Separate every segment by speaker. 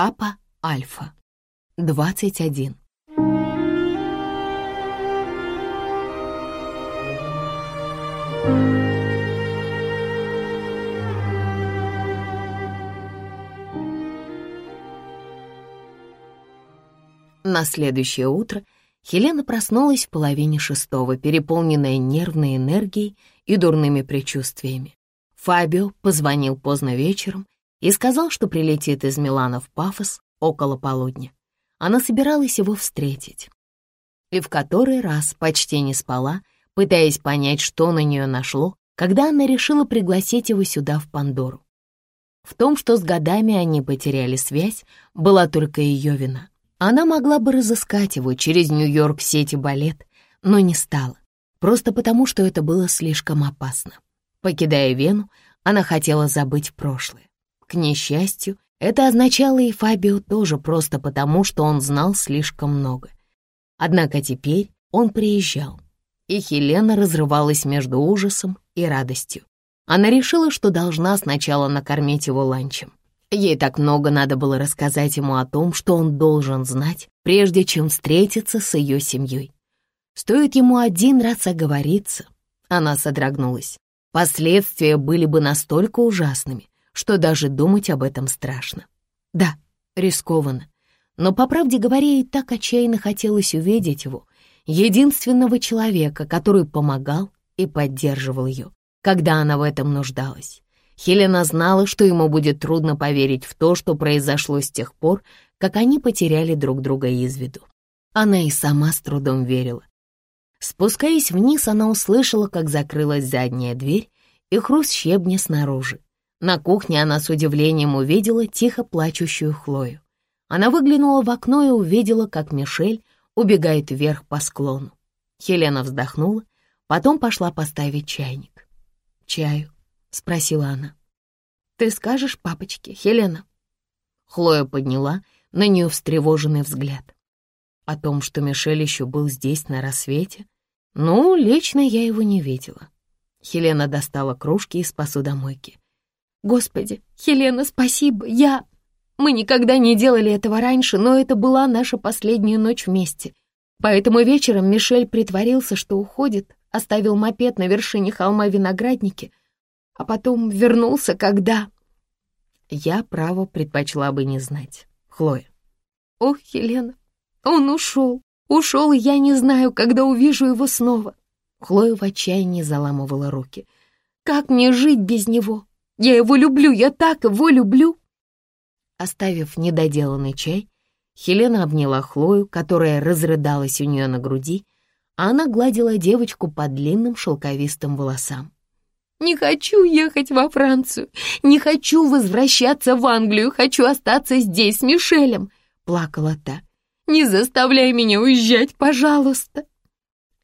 Speaker 1: Капа Альфа. 21. На следующее утро Хелена проснулась в половине шестого, переполненная нервной энергией и дурными предчувствиями. Фабио позвонил поздно вечером и сказал, что прилетит из Милана в Пафос около полудня. Она собиралась его встретить. И в который раз почти не спала, пытаясь понять, что на нее нашло, когда она решила пригласить его сюда, в Пандору. В том, что с годами они потеряли связь, была только ее вина. Она могла бы разыскать его через Нью-Йорк сети балет, но не стала, просто потому, что это было слишком опасно. Покидая Вену, она хотела забыть прошлое. К несчастью, это означало и Фабио тоже просто потому, что он знал слишком много. Однако теперь он приезжал, и Хелена разрывалась между ужасом и радостью. Она решила, что должна сначала накормить его ланчем. Ей так много надо было рассказать ему о том, что он должен знать, прежде чем встретиться с ее семьей. Стоит ему один раз оговориться, она содрогнулась. Последствия были бы настолько ужасными, что даже думать об этом страшно. Да, рискованно. Но, по правде говоря, ей так отчаянно хотелось увидеть его, единственного человека, который помогал и поддерживал ее, когда она в этом нуждалась. Хелена знала, что ему будет трудно поверить в то, что произошло с тех пор, как они потеряли друг друга из виду. Она и сама с трудом верила. Спускаясь вниз, она услышала, как закрылась задняя дверь и хруст щебня снаружи. На кухне она с удивлением увидела тихо плачущую Хлою. Она выглянула в окно и увидела, как Мишель убегает вверх по склону. Хелена вздохнула, потом пошла поставить чайник. «Чаю?» — спросила она. «Ты скажешь папочке, Хелена?» Хлоя подняла на нее встревоженный взгляд. О том, что Мишель еще был здесь на рассвете, ну, лично я его не видела. Хелена достала кружки из посудомойки. Господи, Хелена, спасибо, я... Мы никогда не делали этого раньше, но это была наша последняя ночь вместе. Поэтому вечером Мишель притворился, что уходит, оставил мопед на вершине холма виноградники, а потом вернулся, когда... Я, право, предпочла бы не знать. Хлоя. Ох, Хелена, он ушел. Ушел, и я не знаю, когда увижу его снова. Хлоя в отчаянии заламывала руки. Как мне жить без него? Я его люблю, я так его люблю!» Оставив недоделанный чай, Хелена обняла Хлою, которая разрыдалась у нее на груди, а она гладила девочку по длинным шелковистым волосам. «Не хочу ехать во Францию, не хочу возвращаться в Англию, хочу остаться здесь с Мишелем», — плакала та. «Не заставляй меня уезжать, пожалуйста».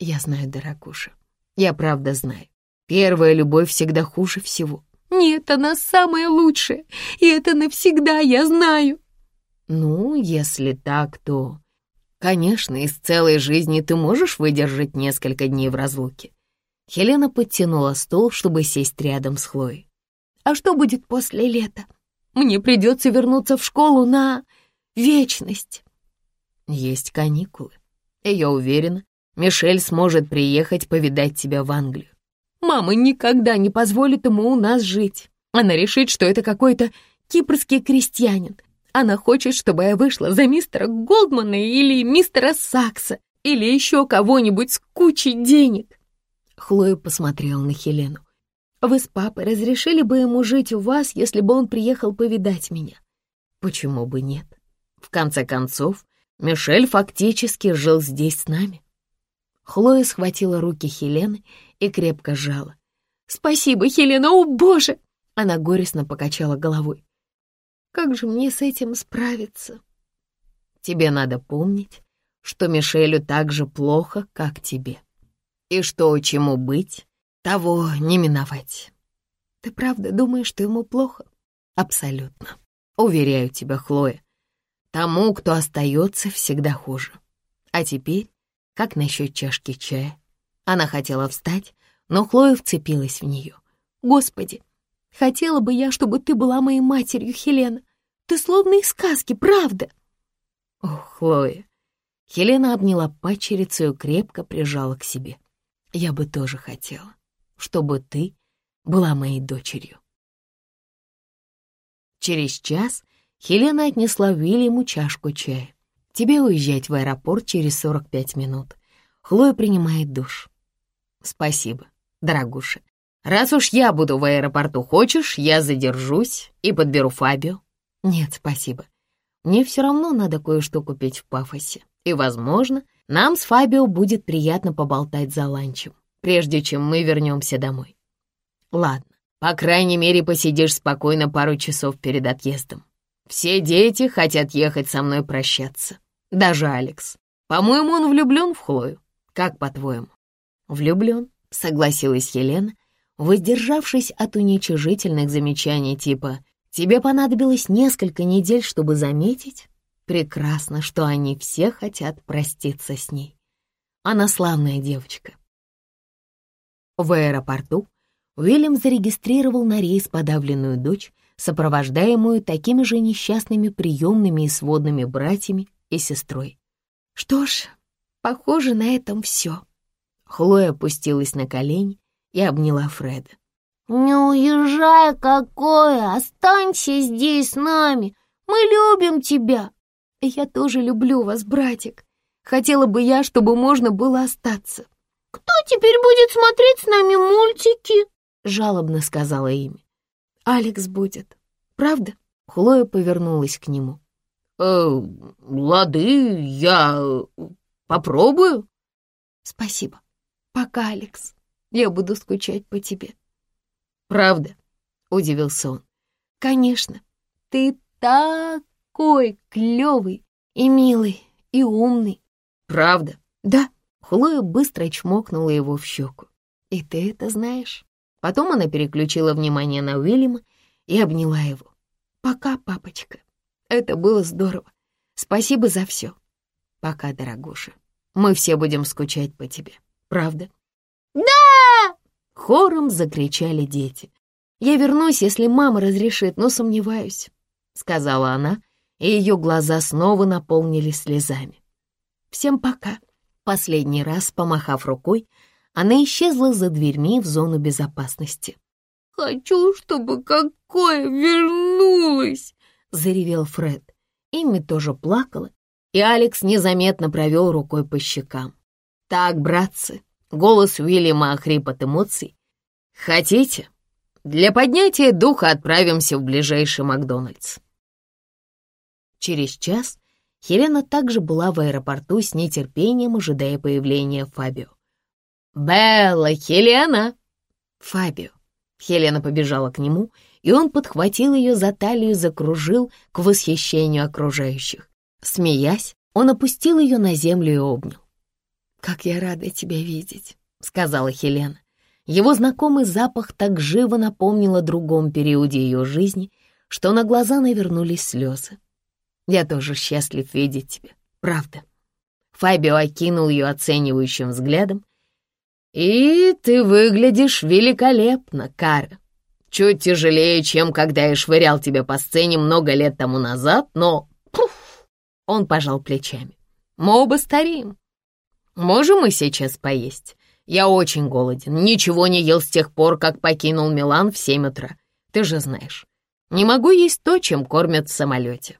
Speaker 1: «Я знаю, дорогуша, я правда знаю. Первая любовь всегда хуже всего. Нет, она самая лучшая, и это навсегда, я знаю. Ну, если так, то... Конечно, из целой жизни ты можешь выдержать несколько дней в разлуке. Хелена подтянула стол, чтобы сесть рядом с Хлоей. А что будет после лета? Мне придется вернуться в школу на вечность. Есть каникулы. И я уверена, Мишель сможет приехать повидать тебя в Англию. Мама никогда не позволит ему у нас жить. Она решит, что это какой-то кипрский крестьянин. Она хочет, чтобы я вышла за мистера Голдмана или мистера Сакса, или еще кого-нибудь с кучей денег. Хлоя посмотрела на Хелену. Вы с папой разрешили бы ему жить у вас, если бы он приехал повидать меня? Почему бы нет? В конце концов, Мишель фактически жил здесь с нами. Хлоя схватила руки Хелены и крепко сжала. «Спасибо, Хелена, о боже!» Она горестно покачала головой. «Как же мне с этим справиться?» «Тебе надо помнить, что Мишелю так же плохо, как тебе. И что чему быть, того не миновать. Ты правда думаешь, что ему плохо? Абсолютно. Уверяю тебя, Хлоя, тому, кто остается, всегда хуже. А теперь как насчет чашки чая? Она хотела встать, но Хлоя вцепилась в нее. «Господи, хотела бы я, чтобы ты была моей матерью, Хелена. Ты словно из сказки, правда?» «Ох, Хлоя!» Хелена обняла падчерицу и крепко прижала к себе. «Я бы тоже хотела, чтобы ты была моей дочерью». Через час Хелена отнесла Уильяму чашку чая. «Тебе уезжать в аэропорт через 45 минут. Хлоя принимает душ». «Спасибо, дорогуша. Раз уж я буду в аэропорту, хочешь, я задержусь и подберу Фабио?» «Нет, спасибо. Мне все равно надо кое-что купить в Пафосе. И, возможно, нам с Фабио будет приятно поболтать за ланчем, прежде чем мы вернемся домой. Ладно, по крайней мере, посидишь спокойно пару часов перед отъездом. Все дети хотят ехать со мной прощаться. Даже Алекс. По-моему, он влюблен в Хлою. Как по-твоему? Влюблен, согласилась Елена, воздержавшись от уничижительных замечаний типа Тебе понадобилось несколько недель, чтобы заметить? Прекрасно, что они все хотят проститься с ней. Она славная девочка. В аэропорту Уильям зарегистрировал на рейс подавленную дочь, сопровождаемую такими же несчастными приемными и сводными братьями и сестрой. Что ж, похоже, на этом все. Хлоя опустилась на колени и обняла Фреда.
Speaker 2: «Не уезжай, какое! Останься здесь с нами! Мы любим тебя!»
Speaker 1: «Я тоже люблю вас, братик. Хотела бы я, чтобы можно было остаться».
Speaker 2: «Кто теперь будет смотреть с нами мультики?» — жалобно сказала Ими.
Speaker 1: «Алекс будет. Правда?» Хлоя повернулась к нему.
Speaker 3: «Э, «Лады, я попробую».
Speaker 1: «Спасибо. Пока, Алекс. Я буду скучать по тебе».
Speaker 3: «Правда?» — удивился он.
Speaker 1: «Конечно. Ты такой клёвый и милый, и умный».
Speaker 3: «Правда?»
Speaker 1: «Да». Хлоя быстро чмокнула его в щеку. «И ты это знаешь?» Потом она переключила внимание на Уильяма и обняла его. «Пока, папочка. Это было здорово. Спасибо за все. Пока, дорогуша. Мы все будем скучать по тебе. Правда?» Хором закричали дети. «Я вернусь, если мама разрешит, но сомневаюсь», — сказала она, и ее глаза снова наполнились слезами. «Всем пока». Последний раз, помахав рукой, она исчезла за дверьми в зону безопасности.
Speaker 2: «Хочу, чтобы какое вернулось!»
Speaker 1: — заревел Фред. Имми тоже плакала, и Алекс незаметно провел рукой по щекам. «Так, братцы, Голос Уильяма охрип от эмоций. «Хотите? Для поднятия духа отправимся в ближайший Макдональдс». Через час Хелена также была в аэропорту с нетерпением, ожидая появления Фабио. «Белла, Хелена!» «Фабио!» Хелена побежала к нему, и он подхватил ее за талию закружил к восхищению окружающих. Смеясь, он опустил ее на землю и обнял. «Как я рада тебя видеть», — сказала Хелена. Его знакомый запах так живо напомнил о другом периоде ее жизни, что на глаза навернулись слезы. «Я тоже счастлив видеть тебя, правда». Фабио окинул ее оценивающим взглядом. «И ты выглядишь великолепно, Кара. Чуть тяжелее, чем когда я швырял тебя по сцене много лет тому назад, но...» Пуф! Он пожал плечами. «Мы оба стареем. Можем мы сейчас поесть? Я очень голоден, ничего не ел с тех пор, как покинул Милан в семь утра. Ты же знаешь, не могу есть то, чем кормят в самолете».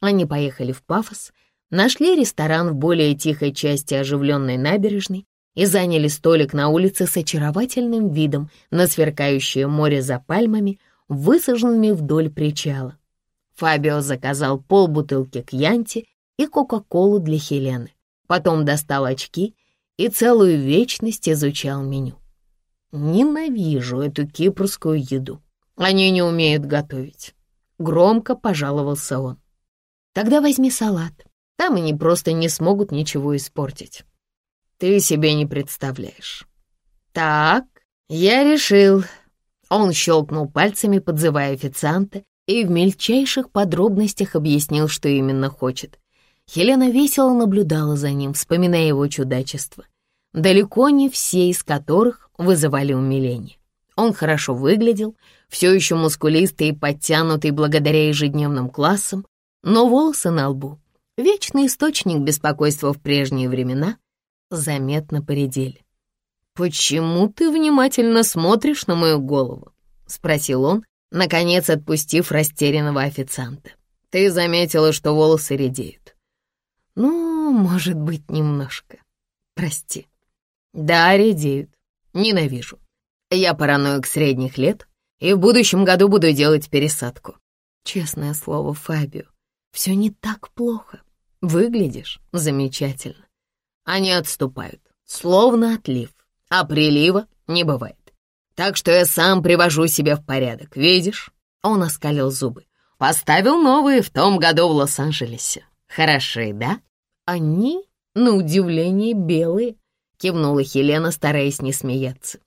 Speaker 1: Они поехали в Пафос, нашли ресторан в более тихой части оживленной набережной и заняли столик на улице с очаровательным видом на сверкающее море за пальмами, высаженными вдоль причала. Фабио заказал полбутылки кьянти и кока-колу для Хелены. Потом достал очки и целую вечность изучал меню. Ненавижу эту кипрскую еду. Они не умеют готовить. Громко пожаловался он. Тогда возьми салат. Там они просто не смогут ничего испортить. Ты себе не представляешь. Так, я решил. Он щелкнул пальцами, подзывая официанта, и в мельчайших подробностях объяснил, что именно хочет. Хелена весело наблюдала за ним, вспоминая его чудачество, далеко не все из которых вызывали умиление. Он хорошо выглядел, все еще мускулистый и подтянутый благодаря ежедневным классам, но волосы на лбу, вечный источник беспокойства в прежние времена, заметно поредели. «Почему ты внимательно смотришь на мою голову?» — спросил он, наконец отпустив растерянного официанта. «Ты заметила, что волосы редеют?» «Ну, может быть, немножко. Прости». «Да, редеют. Ненавижу. Я параноик средних лет и в будущем году буду делать пересадку. Честное слово, Фабио, все не так плохо. Выглядишь замечательно. Они отступают, словно отлив, а прилива не бывает. Так что я сам привожу себя в порядок, видишь?» Он оскалил зубы. «Поставил новые в том году в Лос-Анджелесе. Хороши, да?» «Они, на удивление, белые», — кивнула Хелена, стараясь не смеяться.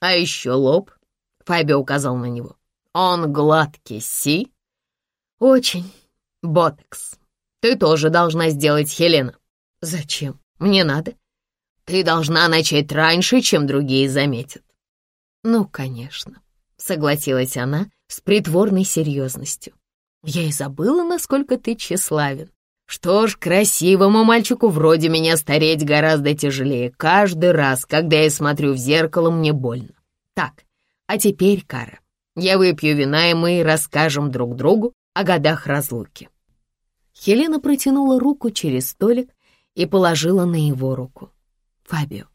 Speaker 1: «А еще лоб», — Фаби указал на него. «Он гладкий, си?» «Очень. Ботекс. Ты тоже должна сделать, Хелена». «Зачем? Мне надо». «Ты должна начать раньше, чем другие заметят». «Ну, конечно», — согласилась она с притворной серьезностью. «Я и забыла, насколько ты тщеславен. Что ж, красивому мальчику вроде меня стареть гораздо тяжелее. Каждый раз, когда я смотрю в зеркало, мне больно. Так, а теперь, Кара, я выпью вина, и мы расскажем друг другу о годах разлуки». Хелена протянула руку через столик и положила на его руку. «Фабио,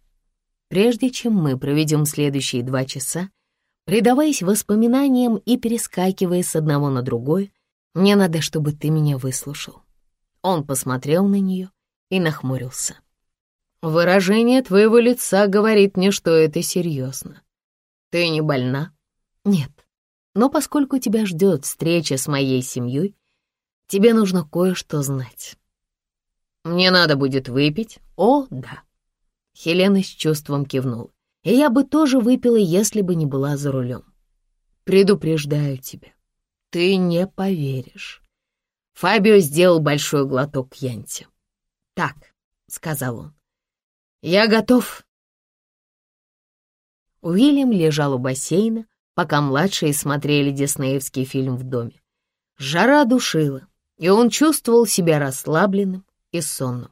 Speaker 1: Прежде чем мы проведем следующие два часа, предаваясь воспоминаниям и перескакивая с одного на другое, мне надо, чтобы ты меня выслушал. Он посмотрел на нее и нахмурился. Выражение твоего лица говорит мне, что это серьезно. Ты не больна? Нет. Но поскольку тебя ждет встреча с моей семьей, тебе нужно кое-что знать. Мне надо будет выпить? О, да. Хелена с чувством кивнула. И я бы тоже выпила, если бы не была за рулем. Предупреждаю тебя, ты не поверишь. Фабио сделал большой глоток янти. «Так», — сказал он, — «я готов». Уильям лежал у бассейна, пока младшие смотрели диснеевский фильм в доме. Жара душила, и он чувствовал себя расслабленным и сонным.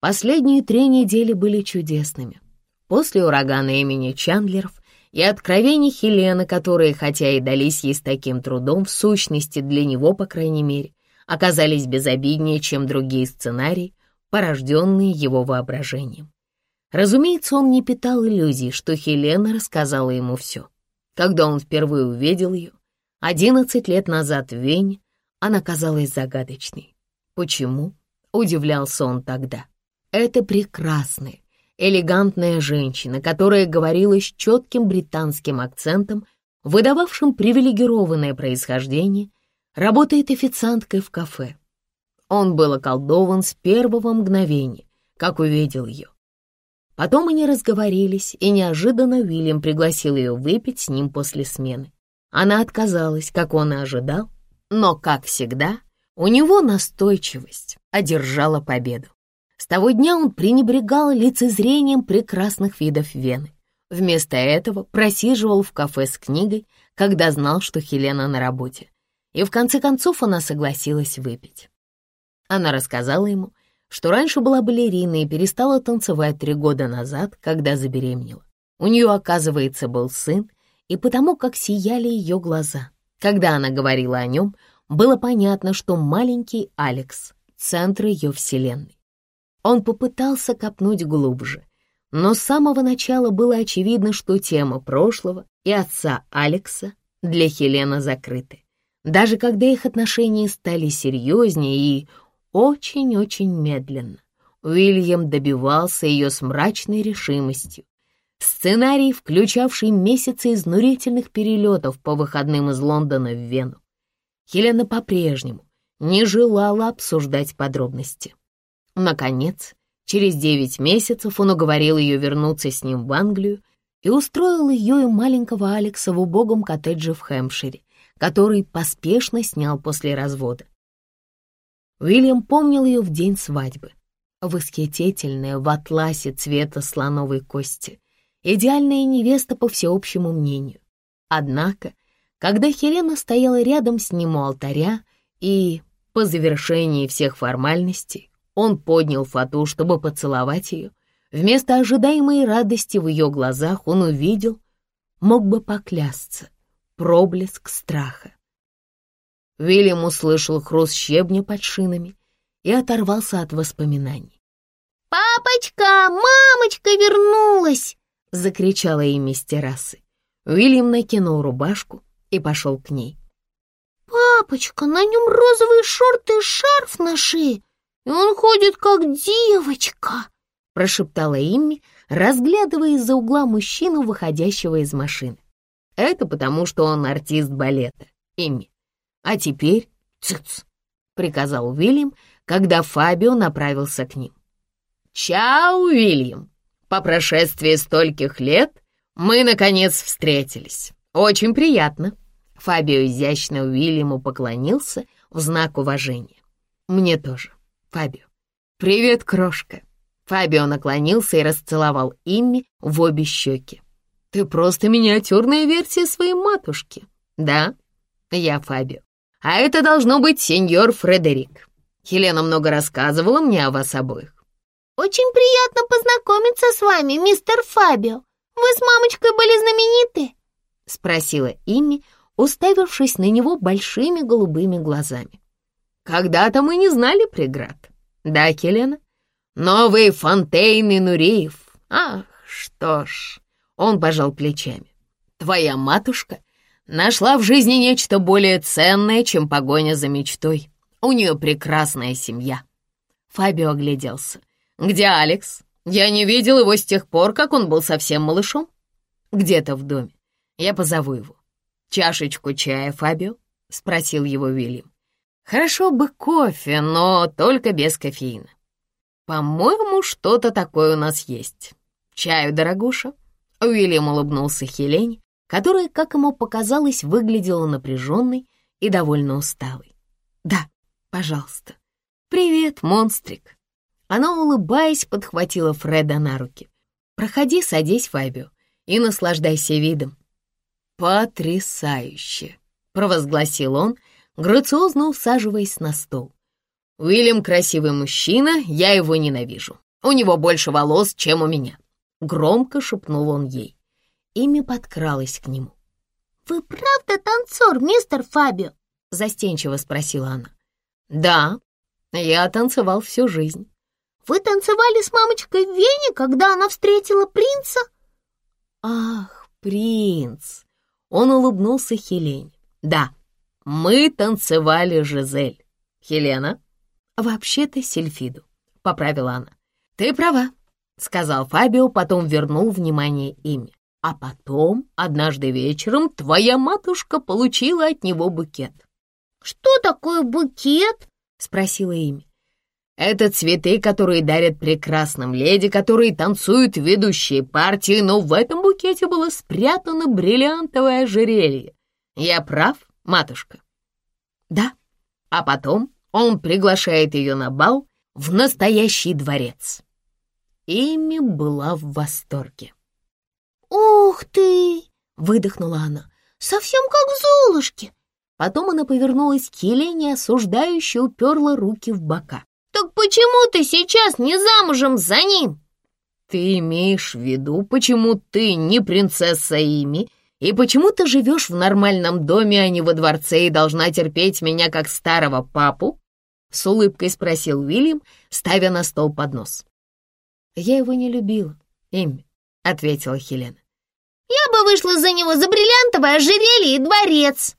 Speaker 1: Последние три недели были чудесными. После урагана имени Чандлеров и откровений Хелены, которые, хотя и дались ей с таким трудом, в сущности для него, по крайней мере, оказались безобиднее, чем другие сценарии, порожденные его воображением. Разумеется, он не питал иллюзий, что Хелена рассказала ему все. Когда он впервые увидел ее, одиннадцать лет назад в Вене, она казалась загадочной. Почему? Удивлялся он тогда. Это прекрасная, элегантная женщина, которая говорила с четким британским акцентом, выдававшим привилегированное происхождение, работает официанткой в кафе. Он был околдован с первого мгновения, как увидел ее. Потом они разговорились, и неожиданно Уильям пригласил ее выпить с ним после смены. Она отказалась, как он и ожидал, но, как всегда, у него настойчивость одержала победу. С того дня он пренебрегал лицезрением прекрасных видов Вены. Вместо этого просиживал в кафе с книгой, когда знал, что Хелена на работе. И в конце концов она согласилась выпить. Она рассказала ему, что раньше была балериной и перестала танцевать три года назад, когда забеременела. У нее, оказывается, был сын, и потому как сияли ее глаза. Когда она говорила о нем, было понятно, что маленький Алекс — центр ее вселенной. Он попытался копнуть глубже, но с самого начала было очевидно, что тема прошлого и отца Алекса для Хелены закрыты. Даже когда их отношения стали серьезнее и очень-очень медленно, Уильям добивался ее с мрачной решимостью. Сценарий, включавший месяцы изнурительных перелетов по выходным из Лондона в Вену. Хелена по-прежнему не желала обсуждать подробности. Наконец, через девять месяцев он уговорил ее вернуться с ним в Англию и устроил ее и маленького Алекса в убогом коттедже в Хэмпшире, который поспешно снял после развода. Уильям помнил ее в день свадьбы. Восхитительная в атласе цвета слоновой кости, идеальная невеста по всеобщему мнению. Однако, Когда Хелена стояла рядом с ним у алтаря и, по завершении всех формальностей, он поднял фату, чтобы поцеловать ее, вместо ожидаемой радости в ее глазах он увидел, мог бы поклясться, проблеск страха. Вильям услышал хруст щебня под шинами и оторвался от воспоминаний.
Speaker 2: «Папочка, мамочка вернулась!» — закричала Эми с террасы.
Speaker 1: Уильям накинул рубашку и пошел к ней.
Speaker 2: «Папочка, на нем розовые шорты и шарф на шее, и он ходит как девочка!» — прошептала Имми, разглядывая из-за угла мужчину, выходящего из машины.
Speaker 1: «Это потому, что он артист балета, Имми. А теперь цыц!» — приказал Уильям, когда Фабио направился к ним. «Чао, Уильям! По прошествии стольких лет мы, наконец, встретились. Очень приятно». Фабио изящно Уильяму поклонился в знак уважения. «Мне тоже, Фабио. Привет, крошка». Фабио наклонился и расцеловал Имми в обе щеки. «Ты просто миниатюрная версия своей матушки». «Да, я Фабио. А это должно быть сеньор Фредерик. Хелена много рассказывала мне о вас обоих».
Speaker 2: «Очень приятно познакомиться с вами, мистер Фабио. Вы с мамочкой были знамениты?»
Speaker 1: — спросила Имми, уставившись на него большими голубыми глазами. «Когда-то мы не знали преград. Да, Келена? Новые фонтейны Нуреев. Ах, что ж...» Он пожал плечами. «Твоя матушка нашла в жизни нечто более ценное, чем погоня за мечтой. У нее прекрасная семья». Фабио огляделся. «Где Алекс? Я не видел его с тех пор, как он был совсем малышом. Где-то в доме. Я позову его. «Чашечку чая, Фабио?» — спросил его Уильям. «Хорошо бы кофе, но только без кофеина. По-моему, что-то такое у нас есть. Чаю, дорогуша?» Уильям улыбнулся Хелене, которая, как ему показалось, выглядела напряженной и довольно усталой. «Да, пожалуйста. Привет, монстрик!» Она, улыбаясь, подхватила Фреда на руки. «Проходи, садись, Фабио, и наслаждайся видом. «Потрясающе!» — провозгласил он, грациозно усаживаясь на стол. «Уильям красивый мужчина, я его ненавижу. У него больше волос, чем у меня». Громко шепнул он ей. Ими подкралась к нему.
Speaker 2: «Вы правда танцор, мистер Фабио?»
Speaker 1: — застенчиво спросила она. «Да, я танцевал всю жизнь».
Speaker 2: «Вы танцевали с мамочкой в Вене, когда она встретила принца?»
Speaker 1: «Ах, принц!» Он улыбнулся Хелене. «Да, мы танцевали Жизель. Хелена?» «Вообще-то Сильфиду», — поправила она. «Ты права», — сказал Фабио, потом вернул внимание ими. «А потом, однажды вечером, твоя матушка получила от него букет».
Speaker 2: «Что такое букет?»
Speaker 1: — спросила Ими. Это цветы, которые дарят прекрасным леди, которые танцуют ведущие партии, но в этом букете было спрятано бриллиантовое ожерелье. Я прав, матушка? Да. А потом он приглашает ее на бал в настоящий дворец. Ими была в восторге.
Speaker 2: «Ух ты!» — выдохнула она. «Совсем как в Золушке!»
Speaker 1: Потом она повернулась к Елене, осуждающе уперла руки в бока.
Speaker 2: «Так почему ты сейчас не замужем за ним?»
Speaker 1: «Ты имеешь в виду, почему ты не принцесса Ими, и почему ты живешь в нормальном доме, а не во дворце, и должна терпеть меня как старого папу?» С улыбкой спросил Уильям, ставя на стол поднос. «Я его не любила, Ими», — ответила Хелена.
Speaker 2: «Я бы вышла за него за бриллиантовое ожерелье и дворец».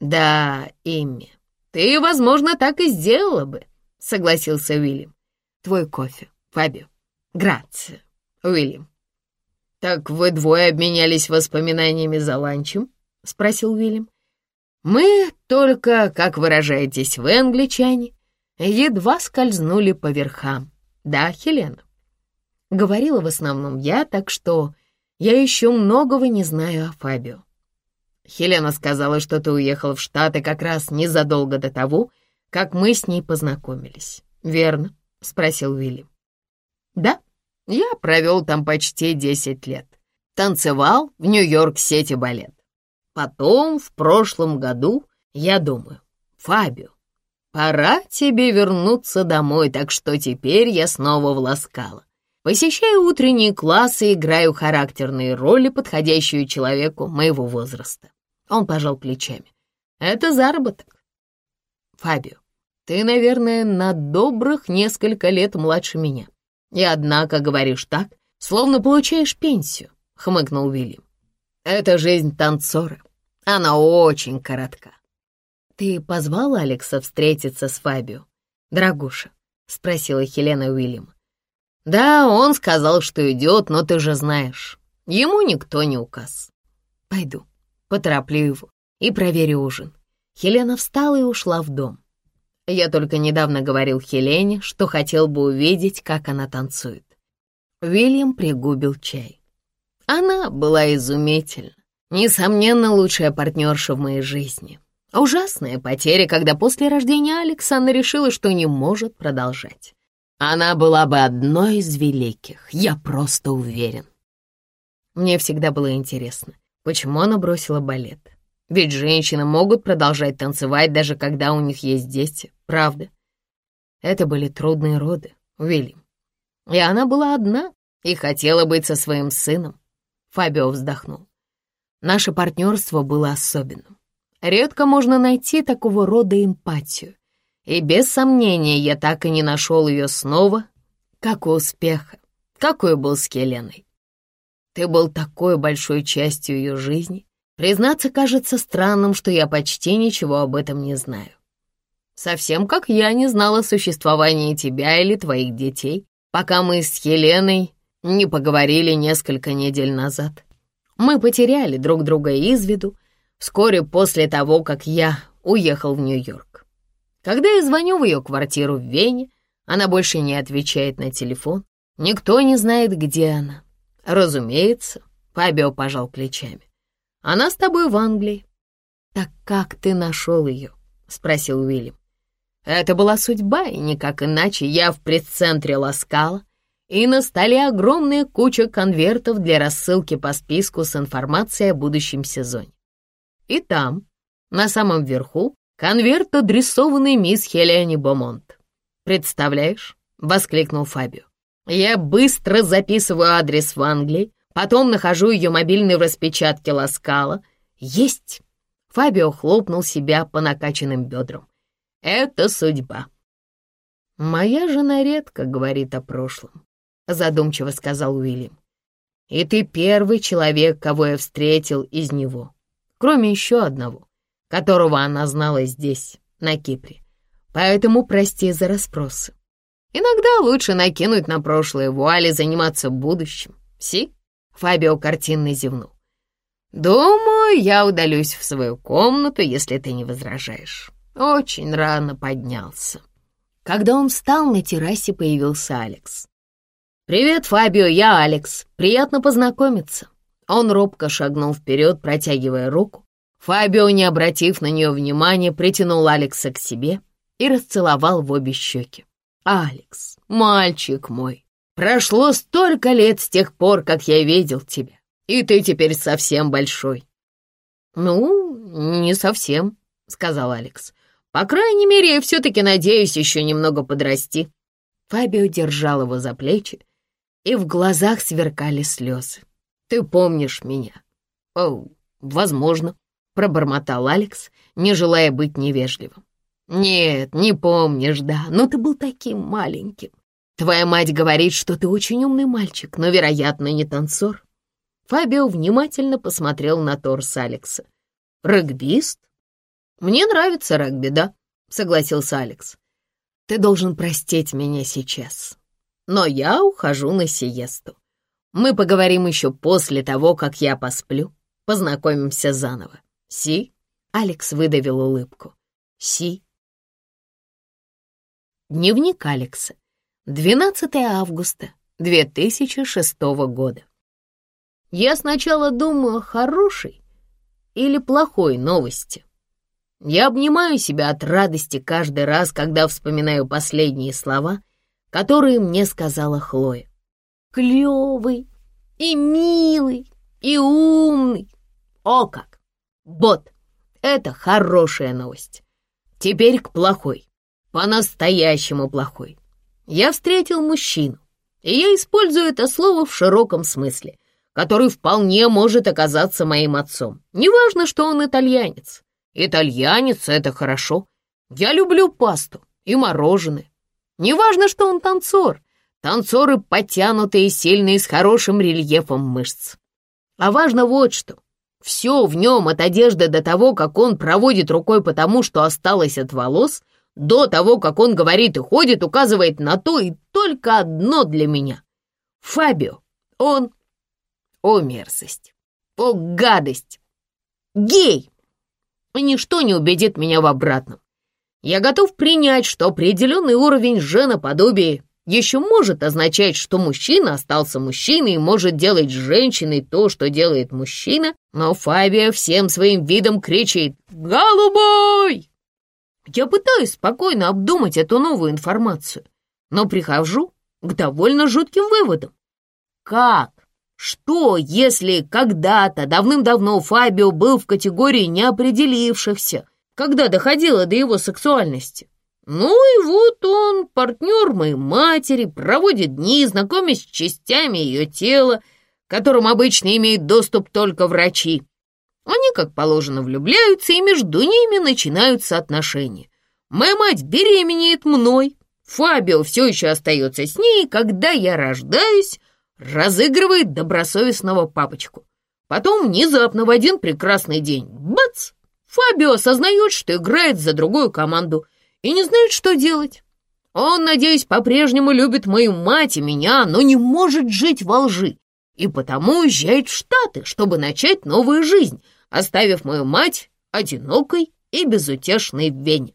Speaker 1: «Да, Ими, ты, возможно, так и сделала бы», — согласился Уильям. «Твой кофе, Фабио. Грация, Уильям». «Так вы двое обменялись воспоминаниями за ланчем?» — спросил Уильям. «Мы только, как выражаетесь вы, англичане, едва скользнули по верхам. Да, Хелена?» Говорила в основном я, так что я еще многого не знаю о Фабио. Хелена сказала, что ты уехал в Штаты как раз незадолго до того, как мы с ней познакомились. Верно? Спросил Уильям. Да, я провел там почти десять лет. Танцевал в Нью-Йорк-Сити балет.
Speaker 3: Потом, в прошлом году, я думаю, Фабио, пора тебе вернуться домой, так что теперь я снова в Ласкало. Посещаю утренние классы, играю характерные роли, подходящие человеку моего возраста. Он пожал плечами. Это заработок. Фабио, ты, наверное, на добрых несколько лет младше меня. И однако говоришь так, словно получаешь пенсию, хмыкнул Уильям. Это жизнь танцора. Она очень коротка. Ты позвал Алекса встретиться с Фабио, дорогуша? Спросила Хелена Уильяма. Да, он сказал, что идет, но ты же знаешь, ему никто не указ. Пойду, потороплю его и проверю ужин. Хелена встала и ушла в дом. Я только недавно говорил Хелене, что хотел бы увидеть, как она танцует. Уильям пригубил чай. Она была изумительна. Несомненно, лучшая партнерша в моей жизни. Ужасная потеря, когда после рождения Александра решила, что не может продолжать. Она была бы одной из великих, я просто уверен. Мне всегда было интересно, почему она бросила балет. Ведь женщины могут продолжать танцевать, даже когда у них есть дети, правда? Это были трудные роды, Уильям. И она была одна и хотела быть со своим сыном. Фабио вздохнул. Наше партнерство было особенным. Редко можно найти такого рода эмпатию. И без сомнения я так и не нашел ее снова, как у успеха, какой был с Келеной. Ты был такой большой частью ее жизни. Признаться, кажется странным, что я почти ничего об этом не знаю. Совсем как я не знала о существовании тебя или твоих детей, пока мы с Еленой не поговорили несколько недель назад. Мы потеряли друг друга из виду вскоре после того, как я уехал в Нью-Йорк. Когда я звоню в ее квартиру в Вене, она больше не отвечает на телефон. Никто не знает, где она. Разумеется, Фабио пожал плечами. Она с тобой в Англии. Так как ты нашел ее? Спросил Уильям. Это была судьба, и никак иначе я в предцентре Ласкала, и на столе огромная куча конвертов для рассылки по списку с информацией о будущем сезоне. И там, на самом верху, Конверт, адресованный мисс Хелене Бомонт. «Представляешь?» — воскликнул Фабио. «Я быстро записываю адрес в Англии, потом нахожу ее мобильный в распечатке Ласкала. Есть!» Фабио хлопнул себя по накачанным бедрам. «Это судьба». «Моя жена редко говорит о прошлом», — задумчиво сказал Уильям. «И ты первый человек, кого я встретил из него, кроме еще одного которого она знала здесь, на Кипре. Поэтому прости за расспросы. Иногда лучше накинуть на прошлое вуаль и заниматься будущим. Си? Фабио картинно зевнул. Думаю, я удалюсь в свою комнату, если ты не возражаешь. Очень рано поднялся. Когда он встал, на террасе появился Алекс. «Привет, Фабио, я Алекс. Приятно познакомиться». Он робко шагнул вперед, протягивая руку, Фабио, не обратив на нее внимания, притянул Алекса к себе и расцеловал в обе щеки. «Алекс, мальчик мой, прошло столько лет с тех пор, как я видел тебя, и ты теперь совсем большой». «Ну, не совсем», — сказал Алекс. «По крайней мере, я все-таки надеюсь еще немного подрасти». Фабио держал его за плечи, и в глазах сверкали слезы. «Ты помнишь меня?» «О, возможно», — пробормотал Алекс, не желая быть невежливым. «Нет, не помнишь, да, но ты был таким маленьким. Твоя мать говорит, что ты очень умный мальчик, но, вероятно, не танцор». Фабио внимательно посмотрел на торс Алекса. «Регбист?» «Мне нравится регби, да», — согласился Алекс. «Ты должен простить меня сейчас, но я ухожу на сиесту. Мы поговорим еще после того, как я посплю, познакомимся заново». «Си?» — Алекс выдавил улыбку. «Си?» Дневник Алекса. 12 августа 2006 года. Я сначала думаю о хорошей или плохой новости. Я обнимаю себя от радости каждый раз, когда вспоминаю последние слова, которые мне сказала Хлоя. Клевый и милый и умный. О как! Вот, это хорошая новость. Теперь к плохой. По-настоящему плохой. Я встретил мужчину, и я использую это слово в широком смысле, который вполне может оказаться моим отцом. Неважно, что он итальянец. Итальянец — это хорошо. Я люблю пасту и мороженое. Неважно, что он танцор. Танцоры подтянутые, сильные, с хорошим рельефом мышц. А важно вот что. Все в нем, от одежды до того, как он проводит рукой по тому, что осталось от волос, до того, как он говорит и ходит, указывает на то и только одно для меня. Фабио, он... О, мерзость! О, гадость! Гей! Ничто не убедит меня в обратном. Я готов принять, что определенный уровень женоподобия еще может означать, что мужчина остался мужчиной и может делать с женщиной то, что делает мужчина, но Фабия всем своим видом кричит «Голубой!». Я пытаюсь спокойно обдумать эту новую информацию, но прихожу к довольно жутким выводам. Как? Что, если когда-то, давным-давно Фабио был в категории неопределившихся, когда доходило до его сексуальности? Ну и вот он, партнер моей матери, проводит дни, знакомясь с частями ее тела, к которым обычно имеют доступ только врачи. Они, как положено, влюбляются, и между ними начинаются отношения. Моя мать беременеет мной, Фабио все еще остается с ней, когда я рождаюсь, разыгрывает добросовестного папочку. Потом внезапно в один прекрасный день, бац, Фабио осознает, что играет за другую команду и не знает, что делать. Он, надеюсь, по-прежнему любит мою мать и меня, но не может жить во лжи, и потому уезжает в Штаты, чтобы начать новую жизнь, оставив мою мать одинокой и безутешной в Вене.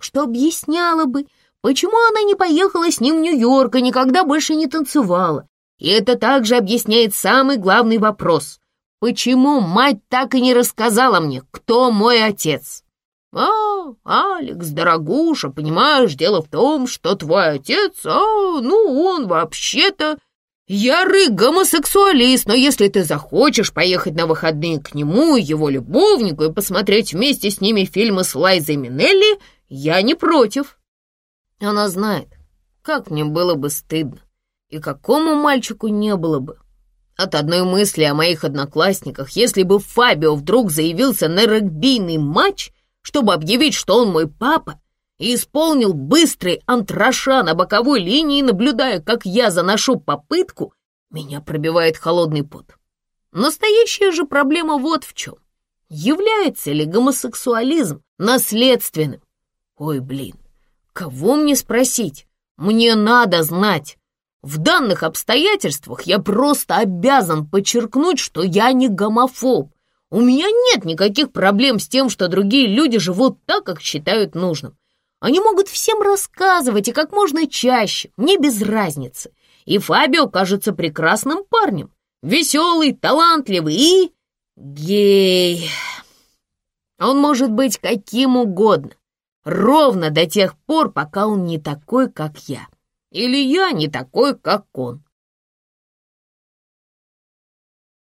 Speaker 3: Что объясняло бы, почему она не поехала с ним в Нью-Йорк и никогда больше не танцевала. И это также объясняет самый главный вопрос. Почему мать так и не рассказала мне, кто мой отец? «А, Алекс, дорогуша, понимаешь, дело в том, что твой отец, а, ну, он вообще-то ярый гомосексуалист, но если ты захочешь поехать на выходные к нему и его любовнику и посмотреть вместе с ними фильмы с Лайзой Минелли, я не против». Она знает, как мне было бы стыдно, и какому мальчику не было бы. От одной мысли о моих одноклассниках, если бы Фабио вдруг заявился на регбийный матч, чтобы объявить, что он мой папа, и исполнил быстрый антраша на боковой линии, наблюдая, как я заношу попытку, меня пробивает холодный пот. Настоящая же проблема вот в чем. Является ли гомосексуализм наследственным? Ой, блин, кого мне спросить? Мне надо знать. В данных обстоятельствах я просто обязан подчеркнуть, что я не гомофоб. У меня нет никаких проблем с тем, что другие люди живут так, как считают нужным. Они могут всем рассказывать и как можно чаще, мне без разницы. И Фабио кажется прекрасным парнем, веселый, талантливый и... гей. Он может быть каким угодно, ровно до тех пор, пока он не такой, как я. Или я не такой, как он.